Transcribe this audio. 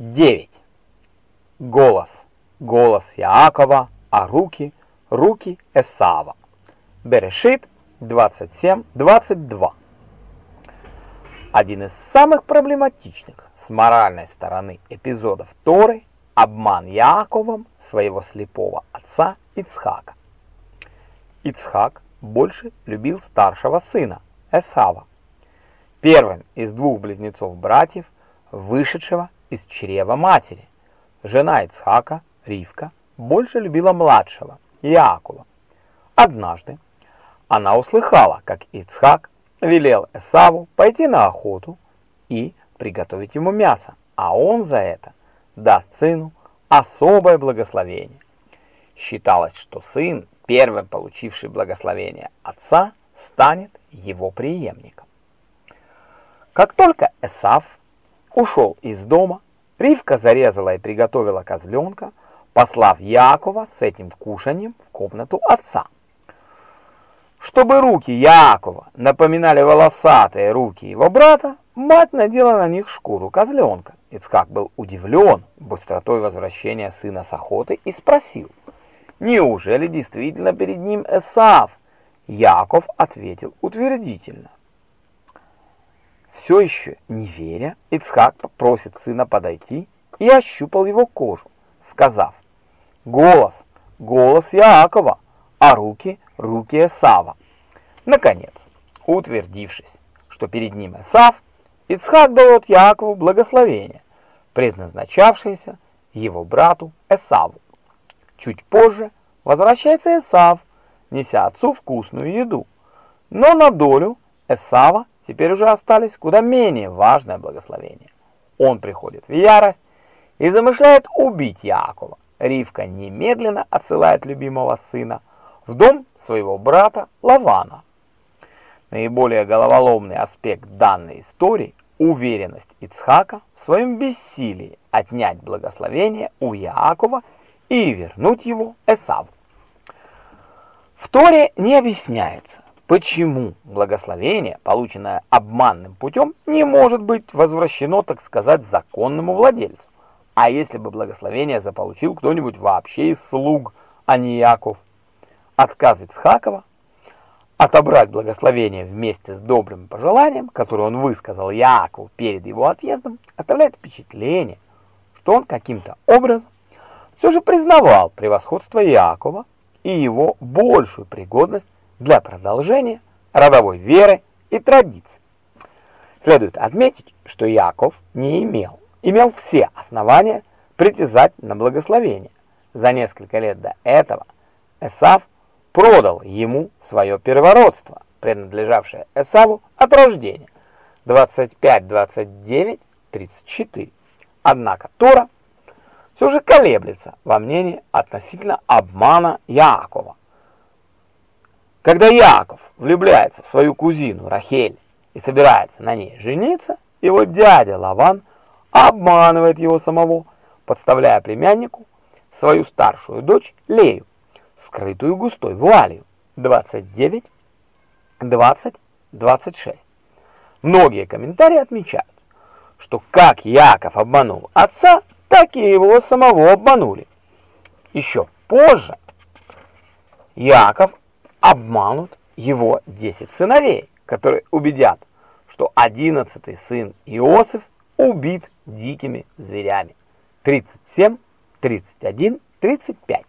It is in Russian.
9. Голос. Голос Яакова, а руки – руки Эсава. Берешит 27-22. Один из самых проблематичных с моральной стороны эпизодов Торы – обман Яаковом своего слепого отца Ицхака. Ицхак больше любил старшего сына Эсава, первым из двух близнецов-братьев, вышедшего из чрева матери. Жена Ицхака, Ривка, больше любила младшего, Иакова. Однажды она услыхала, как Ицхак велел Эсаву пойти на охоту и приготовить ему мясо, а он за это даст сыну особое благословение. Считалось, что сын, первым получивший благословение отца, станет его преемником. Как только Эсав ушел из дома, Ривка зарезала и приготовила козленка, послав Якова с этим кушанием в комнату отца. Чтобы руки Якова напоминали волосатые руки его брата, мать надела на них шкуру козленка. Ицхак был удивлен быстротой возвращения сына с охоты и спросил, неужели действительно перед ним Эсав? Яков ответил утвердительно. Все еще не веря, Ицхак просит сына подойти и ощупал его кожу, сказав, «Голос, голос Яакова, а руки, руки Эсава». Наконец, утвердившись, что перед ним Эсав, Ицхак дает Яакову благословение, предназначавшееся его брату Эсаву. Чуть позже возвращается Эсав, неся отцу вкусную еду, но на долю Эсава теперь уже остались куда менее важное благословение. Он приходит в ярость и замышляет убить Яакова. Ривка немедленно отсылает любимого сына в дом своего брата Лавана. Наиболее головоломный аспект данной истории – уверенность Ицхака в своем бессилии отнять благословение у Яакова и вернуть его Эсаву. В Торе не объясняется, Почему благословение, полученное обманным путем, не может быть возвращено, так сказать, законному владельцу? А если бы благословение заполучил кто-нибудь вообще из слуг, а не Яков? Отказ Ицхакова отобрать благословение вместе с добрым пожеланием, которое он высказал Якову перед его отъездом, оставляет впечатление, что он каким-то образом все же признавал превосходство Якова и его большую пригодность для продолжения родовой веры и традиций. Следует отметить, что Яков не имел, имел все основания притязать на благословение. За несколько лет до этого Эсав продал ему свое первородство, принадлежавшее Эсаву от рождения, 25, 29, 34. Однако Тора все же колеблется во мнении относительно обмана Яакова. Когда Яков влюбляется в свою кузину Рахель и собирается на ней жениться, его дядя Лаван обманывает его самого, подставляя племяннику свою старшую дочь Лею, скрытую густой вуалью 29, 20, 26. Многие комментарии отмечают, что как Яков обманул отца, так и его самого обманули. Еще позже Яков обманут его десять сыновей, которые убедят, что одиннадцатый сын Иосиф убит дикими зверями. 37, 31, 35.